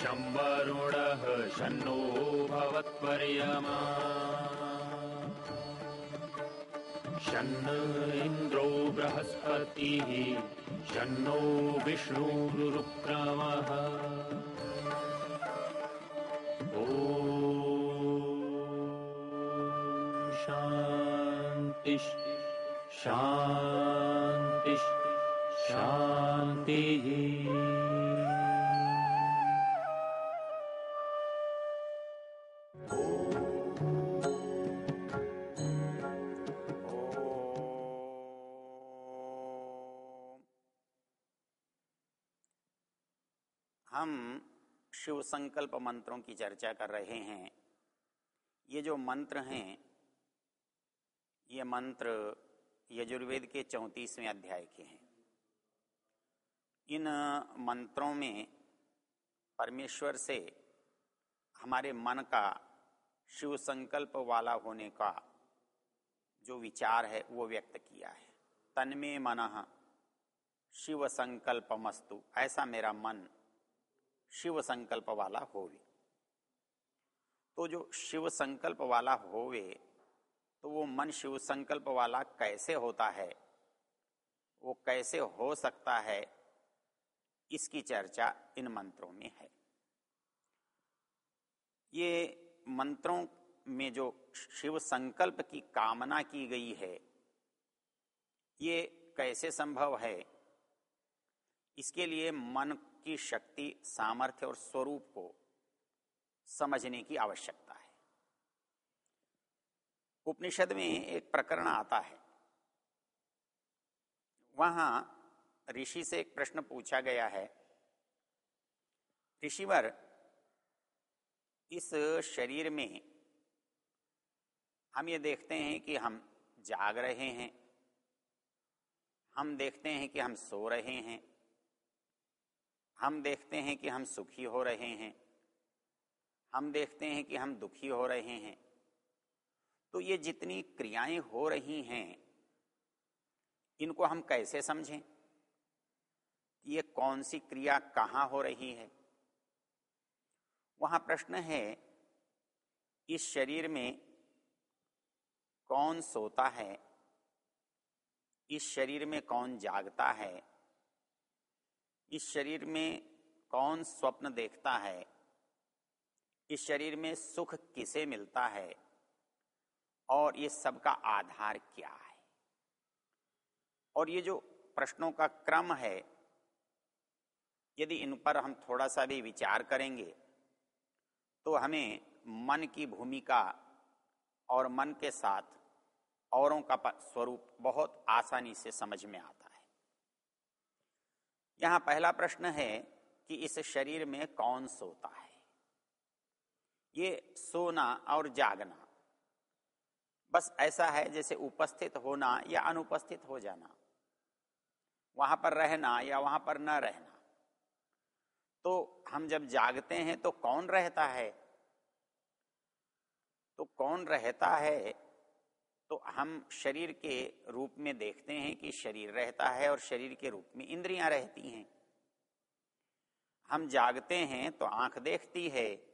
शम्बरुणः शन्नो भवत्पर्यमा। शन्न इन्द्रो बृहस्पतिः शन्नो विष्णुरुक्रमः ॐ शान्तिः शान्तिः शान्तिः शिव संकल्प मंत्रों की चर्चा कर रहे हैं। ये जो मंत्र हैं, ये मंत्र यजुर्वेद के चौंतीसवें अध्याय के हैं। इन मंत्रों में परमेश्वर से हमारे मन का शिव संकल्प वाला होने का जो विचार है, वो व्यक्त किया है। तन्मे मन शिव संकल्प मस्तु, ऐसा मेरा मन शिव संकल्प वाला होवे। तो जो शिव संकल्प वाला होवे तो वो मन शिव संकल्प वाला कैसे होता है? वो कैसे हो सकता है? इसकी चर्चा इन मंत्रों में है। ये मंत्रों में जो शिव संकल्प की कामना की गई है, ये कैसे संभव है? इसके लिए मन की शक्ति, सामर्थ्य और स्वरूप को समझने की आवश्यकता है। उपनिषद में एक प्रकरण आता है। वहाँ ऋषि से एक प्रश्न पूछा गया है। ऋषिवर, इस शरीर में हम ये देखते हैं कि हम जाग रहे हैं, हम देखते हैं कि हम सो रहे हैं हम देखते हैं कि हम सुखी हो रहे हैं। हम देखते हैं कि हम दुखी हो रहे हैं। तो ये जितनी क्रियाएँ हो रही हैं, इनको हम कैसे समझें? ये कौन सी क्रिया कहाँ हो रही है? वहाँ प्रश्न है, इस शरीर में कौन सोता है? इस शरीर में कौन जागता है? इस शरीर में कौन स्वप्न देखता है? इस शरीर में सुख किसे मिलता है? और ये सबका आधार क्या है? और ये जो प्रश्नों का क्रम है, यदि इन पर हम थोड़ा सा भी विचार करेंगे तो हमें मन की भूमिका और मन के साथ औरों का स्वरूप बहुत आसानी से समझ में आता यहाँ पहला प्रश्न है कि इस शरीर में कौन सोता है? ये सोना और जागना। बस ऐसा है जैसे उपस्थित होना या अनुपस्थित हो जाना। वहाँ पर रहना या वहाँ पर न रहना। तो हम जब जागते हैं तो कौन रहता है? तो कौन रहता है तो हम शरीर के रूप में देखते हैं कि शरीर रहता है और शरीर के रूप में इंद्रियाँ रहती हैं। हम जागते हैं तो आँख देखती है।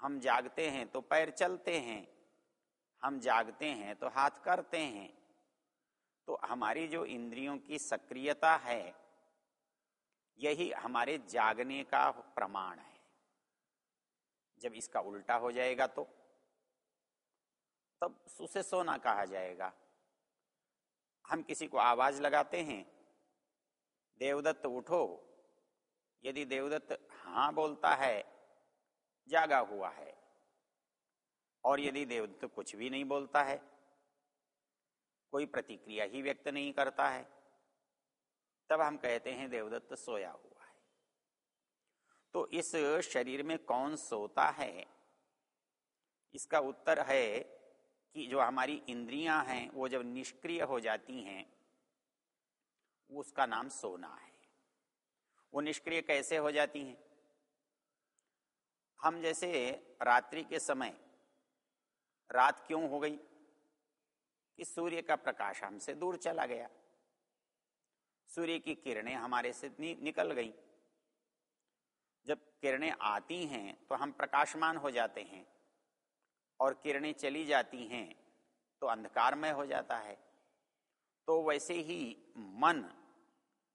हम जागते हैं तो पैर चलते हैं। हम जागते हैं तो हाथ करते हैं। तो हमारी जो इंद्रियों की सक्रियता है, यही हमारे जागने का प्रमाण है। जब इसका उल्टा हो जाएगा तो तब उसे सोना कहा जाएगा। हम किसी को आवाज़ लगाते हैं, देवदत्त उठो। यदि देवदत्त हाँ बोलता है, जागा हुआ है। और यदि देवदत्त कुछ भी नहीं बोलता है, कोई प्रतिक्रिया ही व्यक्त नहीं करता है, तब हम कहते हैं, देवदत्त सोया हुआ है। तो इस शरीर में कौन सोता है? इसका उत्तर है कि जो हमारी इंद्रियाँ हैं, वो जब निष्क्रिय हो जाती हैं उसका नाम सोना है। वो निष्क्रिय कैसे हो जाती हैं? हम जैसे रात्रि के समय, रात क्यों हो गई? कि सूर्य का प्रकाश हमसे दूर चला गया। सूर्य की किरणें हमारे से निकल गई। जब किरणें आती हैं तो हम प्रकाशमान हो जाते हैं। और किरणें चली जाती हैं तो अंधकारमय हो जाता है। तो वैसे ही मन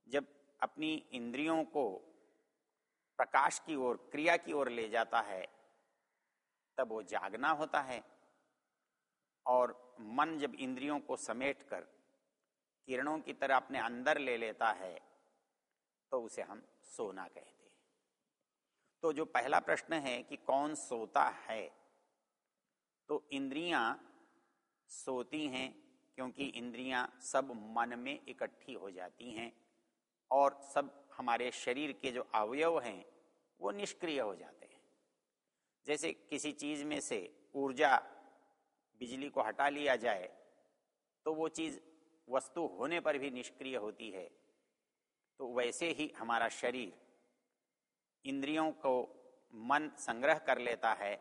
जब अपनी इंद्रियों को प्रकाश की ओर, क्रिया की ओर ले जाता है, तब वो जागना होता है। और मन जब इंद्रियों को समेट कर किरणों की तरह अपने अंदर ले लेता है तो उसे हम सोना कहते हैं। तो जो पहला प्रश्न है कि कौन सोता है? तो इंद्रियाँ सोती हैं क्योंकि इंद्रियाँ सब मन में इकट्ठी हो जाती हैं और सब हमारे शरीर के जो अवयव हैं, वो निष्क्रिय हो जाते हैं। जैसे किसी चीज़ में से ऊर्जा बिजली को हटा लिया जाए तो वो चीज़ वस्तु होने पर भी निष्क्रिय होती है। तो वैसे ही हमारा शरीर इंद्रियों को मन संग्रह कर लेता है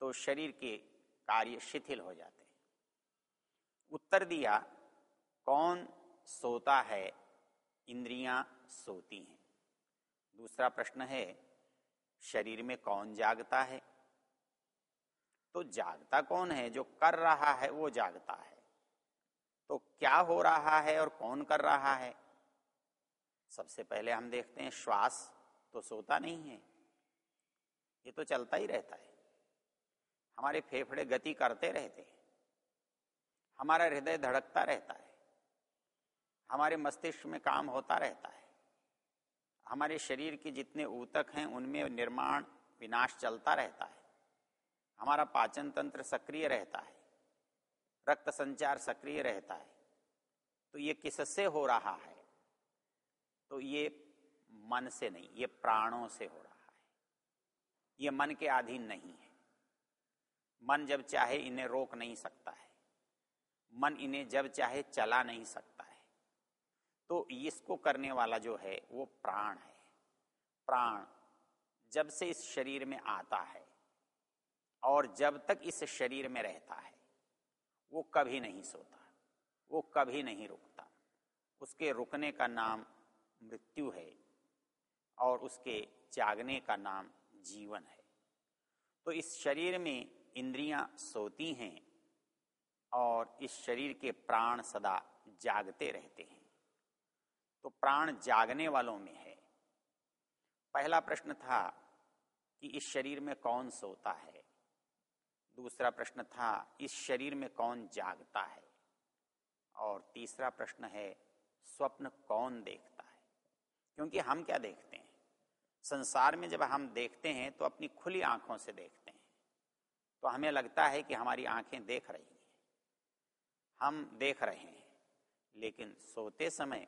तो शरीर के कार्य शिथिल हो जाते हैं। उत्तर दिया, कौन सोता है? इंद्रियाँ सोती हैं। दूसरा प्रश्न है, शरीर में कौन जागता है? तो जागता कौन है? जो कर रहा है, वो जागता है। तो क्या हो रहा है और कौन कर रहा है? सबसे पहले हम देखते हैं, श्वास तो सोता नहीं है। ये तो चलता ही रहता है। हमारे फेफड़े गति करते रहते हैं। हमारा हृदय धड़कता रहता है। हमारे मस्तिष्क में काम होता रहता है। हमारे शरीर के जितने ऊतक हैं, उनमें निर्माण, विनाश चलता रहता है। हमारा पाचन तंत्र सक्रिय रहता है। रक्त संचार सक्रिय रहता है। तो ये किससे हो रहा है? तो ये मन से नहीं, ये प्राणों से हो रहा है। ये मन के अधीन नहीं है। मन जब चाहे इन्हें रोक नहीं सकता है। मन इन्हें जब चाहे चला नहीं सकता है। तो इसको करने वाला जो है, वो प्राण है। प्राण जब से इस शरीर में आता है और जब तक इस शरीर में रहता है, वो कभी नहीं सोता, वो कभी नहीं रुकता। उसके रुकने का नाम मृत्यु है और उसके जागने का नाम जीवन है। तो इस शरीर में इंद्रियाँ सोती हैं और इस शरीर के प्राण सदा जागते रहते हैं। तो प्राण जागने वालों में है। पहला प्रश्न था कि इस शरीर में कौन सोता है? दूसरा प्रश्न था, इस शरीर में कौन जागता है? और तीसरा प्रश्न है, स्वप्न कौन देखता है? क्योंकि हम क्या देखते हैं? संसार में जब हम देखते हैं तो अपनी खुली आँखों से देखते हैं। तो हमें लगता है कि हमारी आँखें देख रही हैं। हम देख रहे हैं, लेकिन सोते समय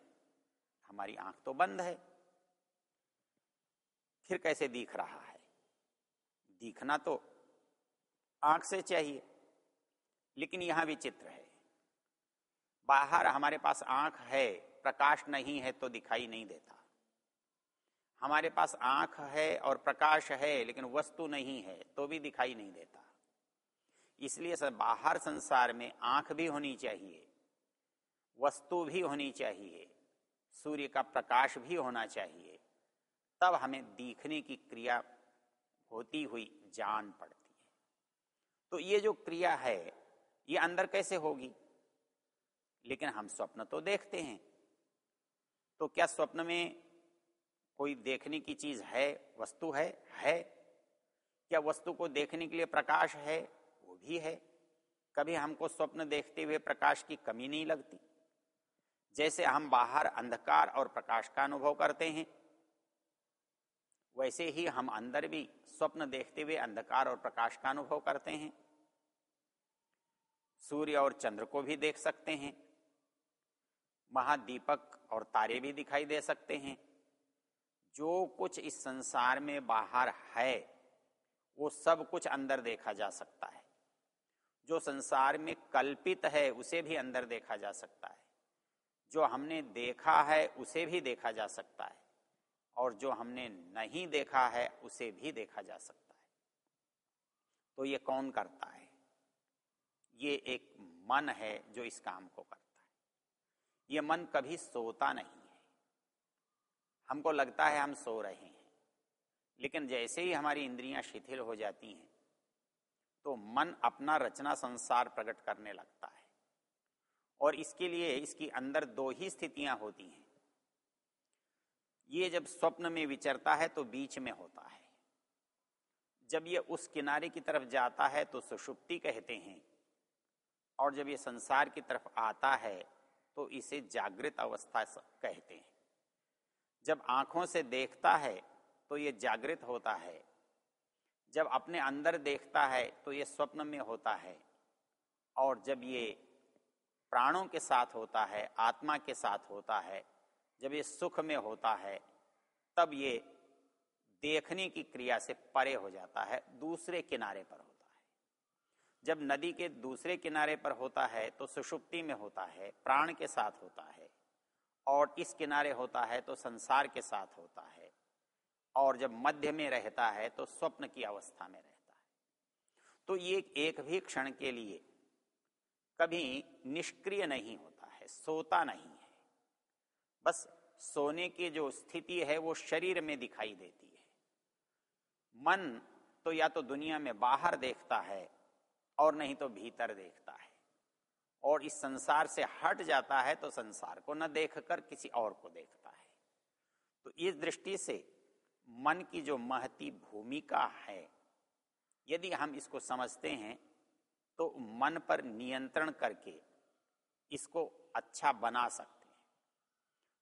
हमारी आँख तो बंद है। फिर कैसे दिख रहा है? दिखना तो आँख से चाहिए, लेकिन यहाँ विचित्र है। बाहर हमारे पास आँख है, प्रकाश नहीं है तो दिखाई नहीं देता। हमारे पास आँख है और प्रकाश है, लेकिन वस्तु नहीं है तो भी दिखाई नहीं देता। इसलिए सर बाहर संसार में आँख भी होनी चाहिए, वस्तु भी होनी चाहिए, सूर्य का प्रकाश भी होना चाहिए, तब हमें दिखने की क्रिया होती हुई जान पड़ती है। तो ये जो क्रिया है, ये अंदर कैसे होगी? लेकिन हम स्वप्न तो देखते हैं। तो क्या स्वप्न में कोई देखने की चीज़ है, वस्तु है? है। क्या वस्तु को देखने के लिए प्रकाश है? भी है, कभी हमको स्वप्न देखते हुए प्रकाश की कमी नहीं लगती। जैसे हम बाहर अंधकार और प्रकाश का अनुभव करते हैं, वैसे ही हम अंदर भी स्वप्न देखते हुए अंधकार और प्रकाश का अनुभव करते हैं। सूर्य और चंद्र को भी देख सकते हैं। महादीपक और तारे भी दिखाई दे सकते हैं। जो कुछ इस संसार में बाहर है, वो सब कुछ अंदर देखा जा सकता है। जो संसार में कल्पित है, उसे भी अंदर देखा जा सकता है। जो हमने देखा है, उसे भी देखा जा सकता है। और जो हमने नहीं देखा है, उसे भी देखा जा सकता है। तो ये कौन करता है? ये एक मन है जो इस काम को करता है। ये मन कभी सोता नहीं है। हमको लगता है हम सो रहे हैं। लेकिन जैसे ही हमारी इंद्रियाँ शिथिल हो जाती हैं तो मन अपना रचना संसार प्रकट करने लगता है। और इसके लिए इसकी अंदर दो ही स्थितियाँ होती हैं। ये जब स्वप्न में विचरता है तो बीच में होता है। जब ये उस किनारे की तरफ़ जाता है तो सुषुप्ति कहते हैं। और जब ये संसार की तरफ़ आता है तो इसे जागृत अवस्था कहते हैं। जब आँखों से देखता है तो ये जागृत होता है। जब अपने अंदर देखता है तो ये स्वप्न में होता है। और जब ये प्राणों के साथ होता है, आत्मा के साथ होता है, जब ये सुख में होता है, तब ये देखने की क्रिया से परे हो जाता है, दूसरे किनारे पर होता है। जब नदी के दूसरे किनारे पर होता है तो सुषुप्ति में होता है, प्राण के साथ होता है, और इस किनारे होता है तो संसार के साथ होता है। और जब मध्य में रहता है तो स्वप्न की अवस्था में रहता है। तो ये एक भी क्षण के लिए कभी निष्क्रिय नहीं होता है, सोता नहीं है। बस सोने की जो स्थिति है वो शरीर में दिखाई देती है। मन तो या तो दुनिया में बाहर देखता है और नहीं तो भीतर देखता है। और इस संसार से हट जाता है तो संसार को न देखकर किसी और को देखता है। तो इस दृष्टि से मन की जो महती भूमिका है, यदि हम इसको समझते हैं तो मन पर नियंत्रण करके इसको अच्छा बना सकते हैं।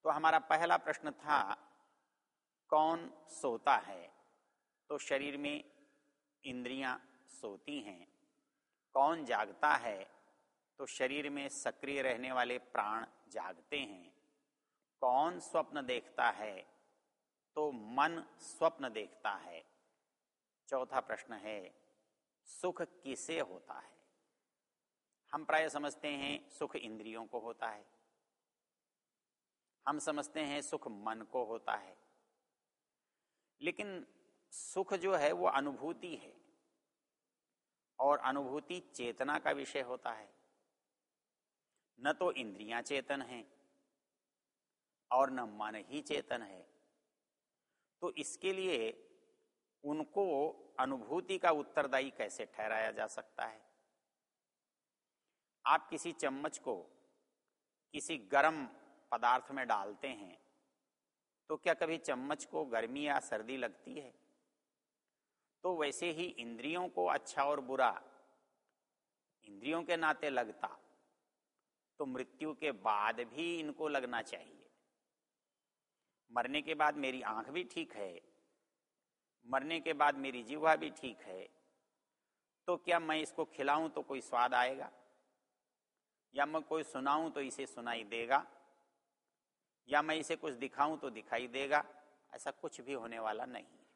तो हमारा पहला प्रश्न था, कौन सोता है? तो शरीर में इंद्रियाँ सोती हैं। कौन जागता है? तो शरीर में सक्रिय रहने वाले प्राण जागते हैं। कौन स्वप्न देखता है? तो मन स्वप्न देखता है। चौथा प्रश्न है, सुख किसे होता है? हम प्राय समझते हैं सुख इंद्रियों को होता है। हम समझते हैं सुख मन को होता है। लेकिन सुख जो है वो अनुभूति है और अनुभूति चेतना का विषय होता है। न तो इंद्रियाँ चेतन हैं और न मन ही चेतन है। तो इसके लिए उनको अनुभूति का उत्तरदायी कैसे ठहराया जा सकता है? आप किसी चम्मच को किसी गर्म पदार्थ में डालते हैं तो क्या कभी चम्मच को गर्मी या सर्दी लगती है? तो वैसे ही इंद्रियों को अच्छा और बुरा, इंद्रियों के नाते लगता तो मृत्यु के बाद भी इनको लगना चाहिए। मरने के बाद मेरी आँख भी ठीक है, मरने के बाद मेरी जीवा भी ठीक है तो क्या मैं इसको खिलाऊं तो कोई स्वाद आएगा? या मैं कोई सुनाऊं तो इसे सुनाई देगा? या मैं इसे कुछ दिखाऊँ तो दिखाई देगा? ऐसा कुछ भी होने वाला नहीं है।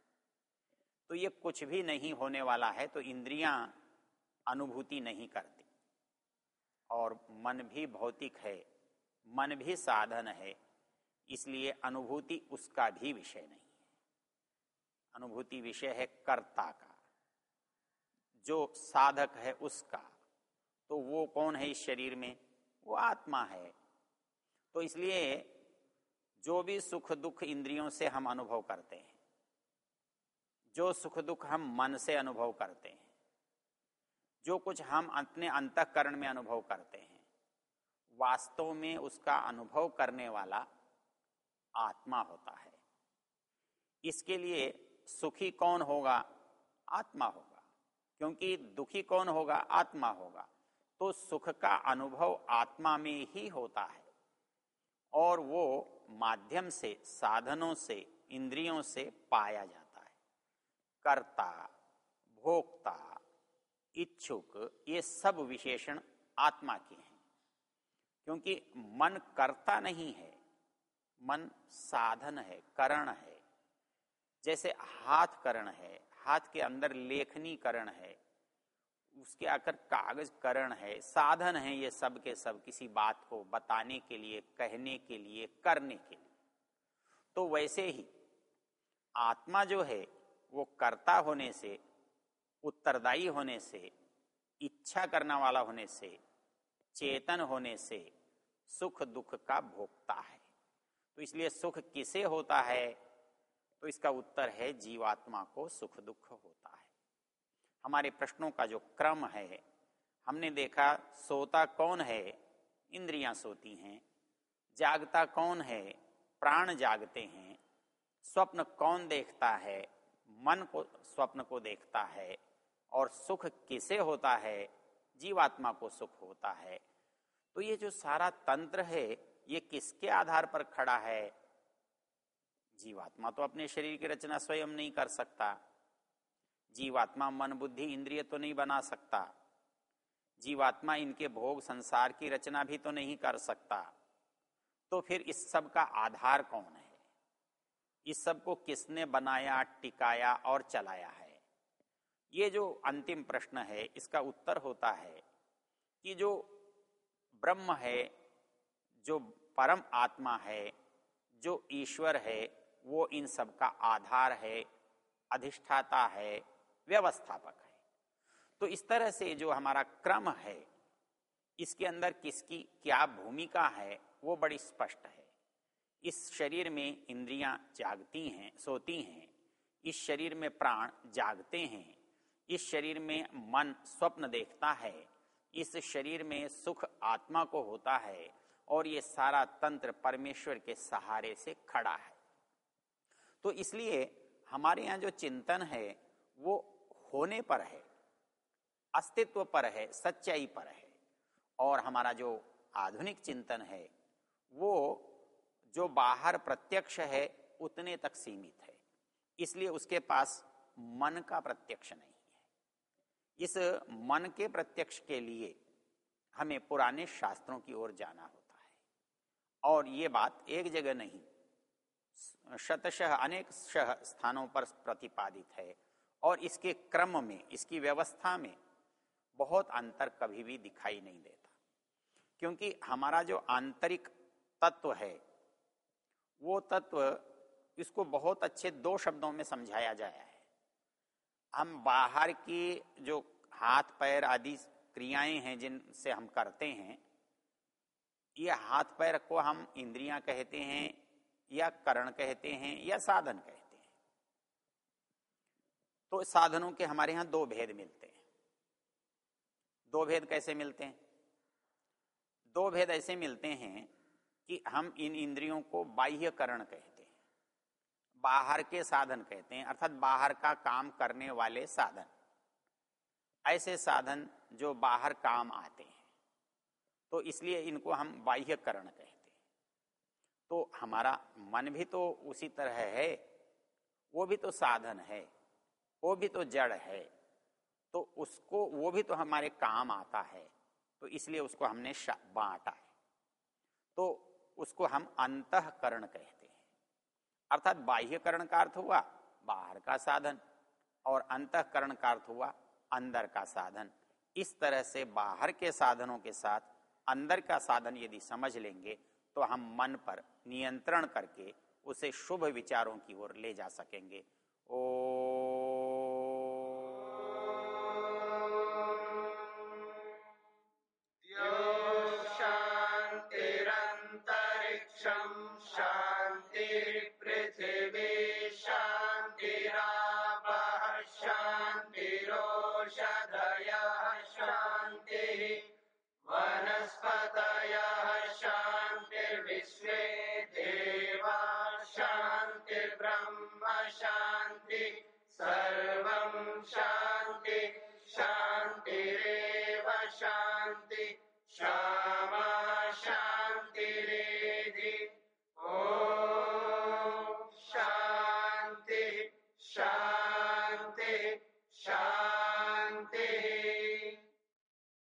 तो ये कुछ भी नहीं होने वाला है तो इंद्रियाँ अनुभूति नहीं करती। और मन भी भौतिक है, मन भी साधन है इसलिए अनुभूति उसका भी विषय नहीं है। अनुभूति विषय है कर्ता का। जो साधक है उसका तो वो कौन है इस शरीर में? वो आत्मा है। तो इसलिए जो भी सुख दुख इंद्रियों से हम अनुभव करते हैं, जो सुख दुख हम मन से अनुभव करते हैं, जो कुछ हम अपने अंतकरण में अनुभव करते हैं, वास्तव में उसका अनुभव करने वाला आत्मा होता है। इसके लिए सुखी कौन होगा? आत्मा होगा। क्योंकि दुखी कौन होगा? आत्मा होगा। तो सुख का अनुभव आत्मा में ही होता है। और वो माध्यम से, साधनों से, इंद्रियों से पाया जाता है। कर्ता, भोक्ता, इच्छुक, ये सब विशेषण आत्मा के हैं। क्योंकि मन करता नहीं है मन साधन है, करण है। जैसे हाथ करण है, हाथ के अंदर लेखनी करण है, उसके आकर कागज़ करण है, साधन है ये सब के सब किसी बात को बताने के लिए, कहने के लिए, करने के लिए। तो वैसे ही आत्मा जो है, वो कर्ता होने से, उत्तरदायी होने से, इच्छा करना वाला होने से, चेतन होने से सुख दुख का भोगता है। तो इसलिए सुख किसे होता है? तो इसका उत्तर है, जीवात्मा को सुख दुख होता है। हमारे प्रश्नों का जो क्रम है, हमने देखा सोता कौन है? इंद्रियाँ सोती हैं। जागता कौन है? प्राण जागते हैं। स्वप्न कौन देखता है? मन को, स्वप्न को देखता है। और सुख किसे होता है? जीवात्मा को सुख होता है। तो ये जो सारा तंत्र है ये किसके आधार पर खड़ा है? जीवात्मा तो अपने शरीर की रचना स्वयं नहीं कर सकता। जीवात्मा मन, बुद्धि, इंद्रिय तो नहीं बना सकता। जीवात्मा इनके भोग, संसार की रचना भी तो नहीं कर सकता। तो फिर इस सब का आधार कौन है? इस सबको किसने बनाया, टिकाया और चलाया है? ये जो अंतिम प्रश्न है, इसका उत्तर होता है कि जो ब्रह्म है जो परम आत्मा है, जो ईश्वर है, वो इन सब का आधार है, अधिष्ठाता है, व्यवस्थापक है। तो इस तरह से जो हमारा क्रम है, इसके अंदर किसकी क्या भूमिका है, वो बड़ी स्पष्ट है। इस शरीर में इंद्रियाँ जागती हैं, सोती हैं, इस शरीर में प्राण जागते हैं, इस शरीर में मन स्वप्न देखता है, इस शरीर में सुख आत्मा को होता है और ये सारा तंत्र परमेश्वर के सहारे से खड़ा है। तो इसलिए हमारे यहाँ जो चिंतन है, वो होने पर है, अस्तित्व पर है, सच्चाई पर है। और हमारा जो आधुनिक चिंतन है, वो जो बाहर प्रत्यक्ष है, उतने तक सीमित है। इसलिए उसके पास मन का प्रत्यक्ष नहीं है। इस मन के प्रत्यक्ष के लिए हमें पुराने शास्त्रों की ओर जाना है और ये बात एक जगह नहीं। शतशह अनेक शह स्थानों पर प्रतिपादित है और इसके क्रम में, इसकी व्यवस्था में बहुत अंतर कभी भी दिखाई नहीं देता। क्योंकि हमारा जो आंतरिक तत्व है, वो तत्व इसको बहुत अच्छे दो शब्दों में समझाया जाया है। हम बाहर की जो हाथ, पैर आदि क्रियाएँ हैं जिनसे हम करते हैं ये हाथ पैर को हम इंद्रियाँ कहते हैं, या करण कहते हैं, या साधन कहते हैं। तो साधनों के हमारे यहाँ दो भेद मिलते हैं। दो भेद कैसे मिलते हैं? दो भेद ऐसे मिलते हैं कि हम इन इंद्रियों को बाह्यकरण कहते हैं। बाहर के साधन कहते हैं, अर्थात बाहर का काम करने वाले साधन। ऐसे साधन जो बाहर काम आते हैं। तो इसलिए इनको हम बाह्यकरण कहते हैं। तो हमारा मन भी तो उसी तरह है, वो भी तो साधन है, वो भी तो जड़ है तो उसको, वो भी तो हमारे काम आता है तो इसलिए उसको हमने बांटा है। तो उसको हम अंतकरण कहते हैं। अर्थात बाह्यकरण का अर्थ हुआ बाहर का साधन और अंतकरण का अर्थ हुआ अंदर का साधन। इस तरह से बाहर के साधनों के साथ अंदर का साधन यदि समझ लेंगे तो हम मन पर नियंत्रण करके उसे शुभ विचारों की ओर ले जा सकेंगे। ओ